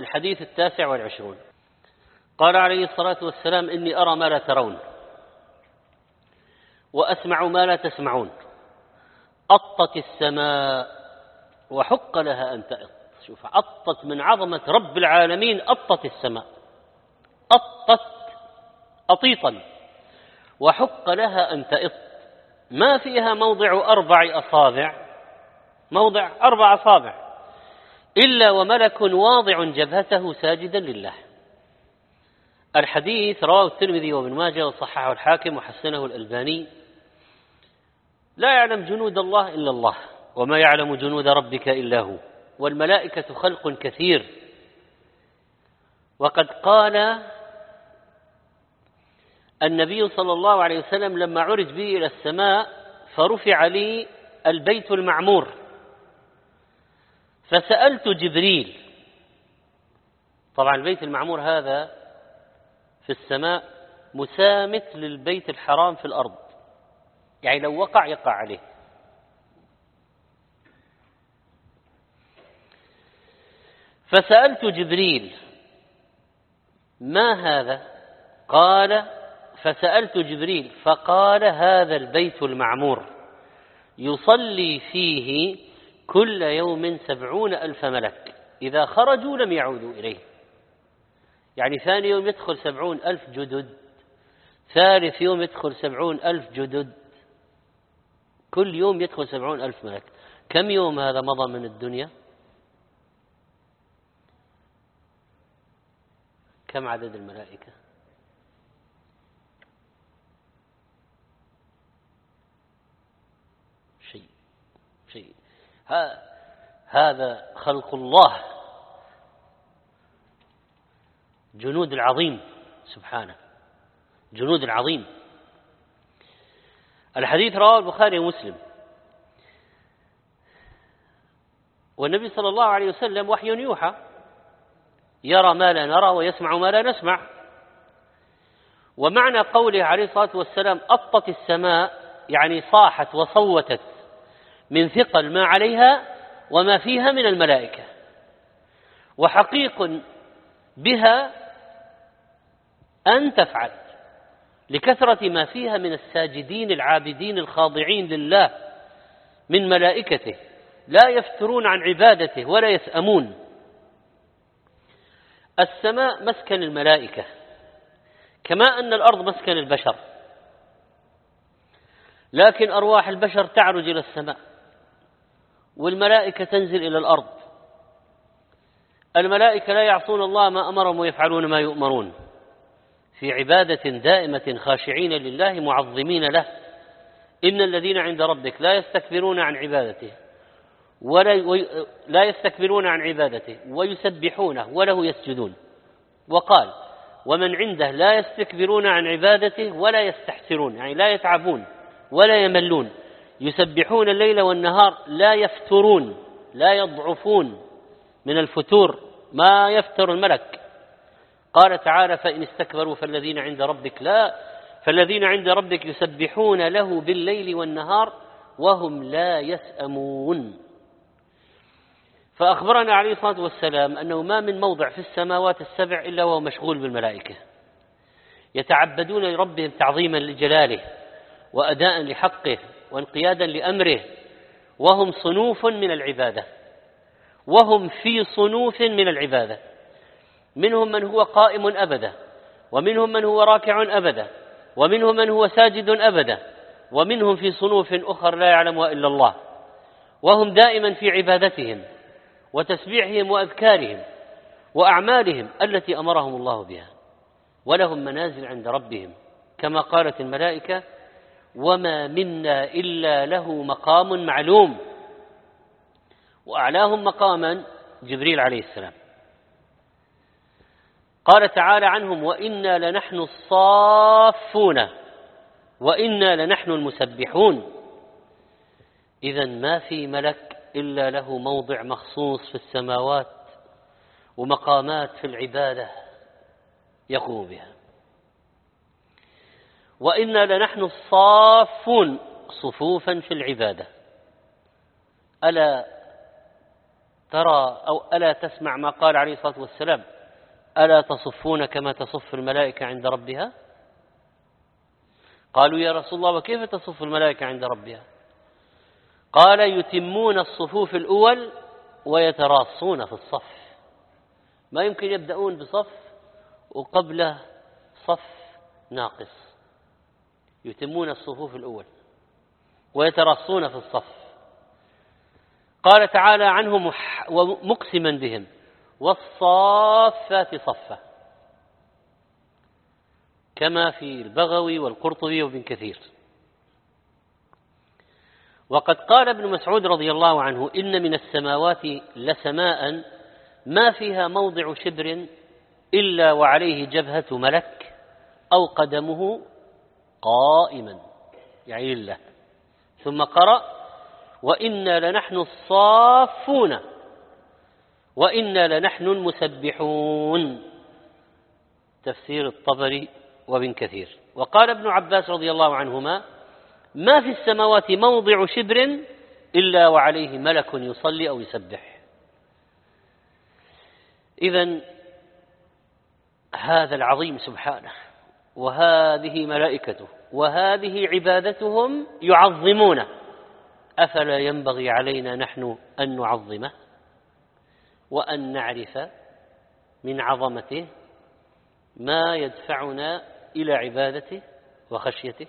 الحديث التاسع والعشرون. قال عليه الصلاة والسلام إني أرى ما لا ترون وأسمع ما لا تسمعون. أطت السماء وحق لها أن تأط. شوف أطت من عظمة رب العالمين أطت السماء. أطت أطيطا وحق لها أن تئط ما فيها موضع أربع أصابع؟ موضع أربع أصابع. إلا وملك واضع جبهته ساجدا لله. الحديث رواه الترمذي وابن ماجه وصححه الحاكم وحسنه الألباني. لا يعلم جنود الله إلا الله وما يعلم جنود ربك إلا هو والملائكة خلق كثير. وقد قال النبي صلى الله عليه وسلم لما عرج به إلى السماء فرفع لي البيت المعمور. فسألت جبريل. طبعا البيت المعمور هذا في السماء مسامت للبيت الحرام في الأرض. يعني لو وقع يقع عليه. فسألت جبريل ما هذا؟ قال فسألت جبريل فقال هذا البيت المعمور. يصلي فيه كل يوم سبعون ألف ملك. إذا خرجوا لم يعودوا إليه. يعني ثاني يوم يدخل سبعون ألف جدد. ثالث يوم يدخل سبعون ألف جدد. كل يوم يدخل سبعون ألف ملك. كم يوم هذا مضى من الدنيا؟ كم عدد الملائكة؟ شيء. شيء. هذا خلق الله. جنود العظيم. سبحانه. جنود العظيم. الحديث رواه البخاري ومسلم. والنبي صلى الله عليه وسلم وحي يوحى. يرى ما لا نرى ويسمع ما لا نسمع. ومعنى قوله عليه الصلاة والسلام أطت السماء يعني صاحت وصوتت. من ثقل ما عليها وما فيها من الملائكة. وحقيق بها أن تفعل لكثرة ما فيها من الساجدين العابدين الخاضعين لله من ملائكته. لا يفترون عن عبادته ولا يسأمون. السماء مسكن الملائكة كما أن الأرض مسكن البشر. لكن أرواح البشر تعرج إلى السماء. والملائكة تنزل إلى الأرض. الملائكة لا يعصون الله ما أمرهم ويفعلون ما يؤمرون. في عبادة دائمة خاشعين لله معظمين له. إن الذين عند ربك لا يستكبرون عن عبادته ولا لا يستكبرون عن عبادته ويسبحونه وله يسجدون. وقال ومن عنده لا يستكبرون عن عبادته ولا يستحسرون. يعني لا يتعبون ولا يملون. يسبحون الليل والنهار لا يفترون لا يضعفون من الفتور ما يفتر الملك. قال تعالى فإن استكبروا فالذين عند ربك لا فالذين عند ربك يسبحون له بالليل والنهار وهم لا يسأمون. فأخبرنا عليه الصلاة والسلام أنه ما من موضع في السماوات السبع إلا وهو مشغول بالملائكة. يتعبدون لربهم تعظيما لجلاله وأداء لحقه وانقيادا لأمره وهم صنوف من العبادة وهم في صنوف من العبادة. منهم من هو قائم أبدا ومنهم من هو راكع أبدا ومنهم من هو ساجد أبدا ومنهم في صنوف أخر لا يعلمها إلا الله. وهم دائما في عبادتهم وتسبيحهم وأذكارهم وأعمالهم التي أمرهم الله بها ولهم منازل عند ربهم كما قالت الملائكة وما منا الا له مقام معلوم. واعلاهم مقاما جبريل عليه السلام. قال تعالى عنهم وأنا لنحن الصافون. وأنا لنحن المسبحون. اذا ما في ملك إلا له موضع مخصوص في السماوات ومقامات في العبادة يقوم بها. وإنا لنحن الصافون صفوفا في العبادة. ألا ترى أو ألا تسمع ما قال عليه الصلاة والسلام؟ ألا تصفون كما تصف الملائكة عند ربها؟ قالوا يا رسول الله وكيف تصف الملائكة عند ربها؟ قال يتمون الصفوف الأول ويتراصون في الصف. ما يمكن يبدأون بصف وقبله صف ناقص. يتمون الصفوف الأول ويترصون في الصف. قال تعالى عنهم ومقسما بهم والصافات صفا كما في البغوي والقرطبي وابن كثير. وقد قال ابن مسعود رضي الله عنه إن من السماوات لسماء ما فيها موضع شبر إلا وعليه جبهة ملك أو قدمه قائما يعني لله ثم قرأ وإنا لنحن الصافون وإنا لنحن المسبحون. تفسير الطبري وابن كثير. وقال ابن عباس رضي الله عنهما ما في السماوات موضع شبر إلا وعليه ملك يصلي أو يسبح. إذا هذا العظيم سبحانه. وهذه ملائكته وهذه عبادتهم يعظمونه أفلا ينبغي علينا نحن أن نعظمه وأن نعرف من عظمته ما يدفعنا إلى عبادته وخشيته؟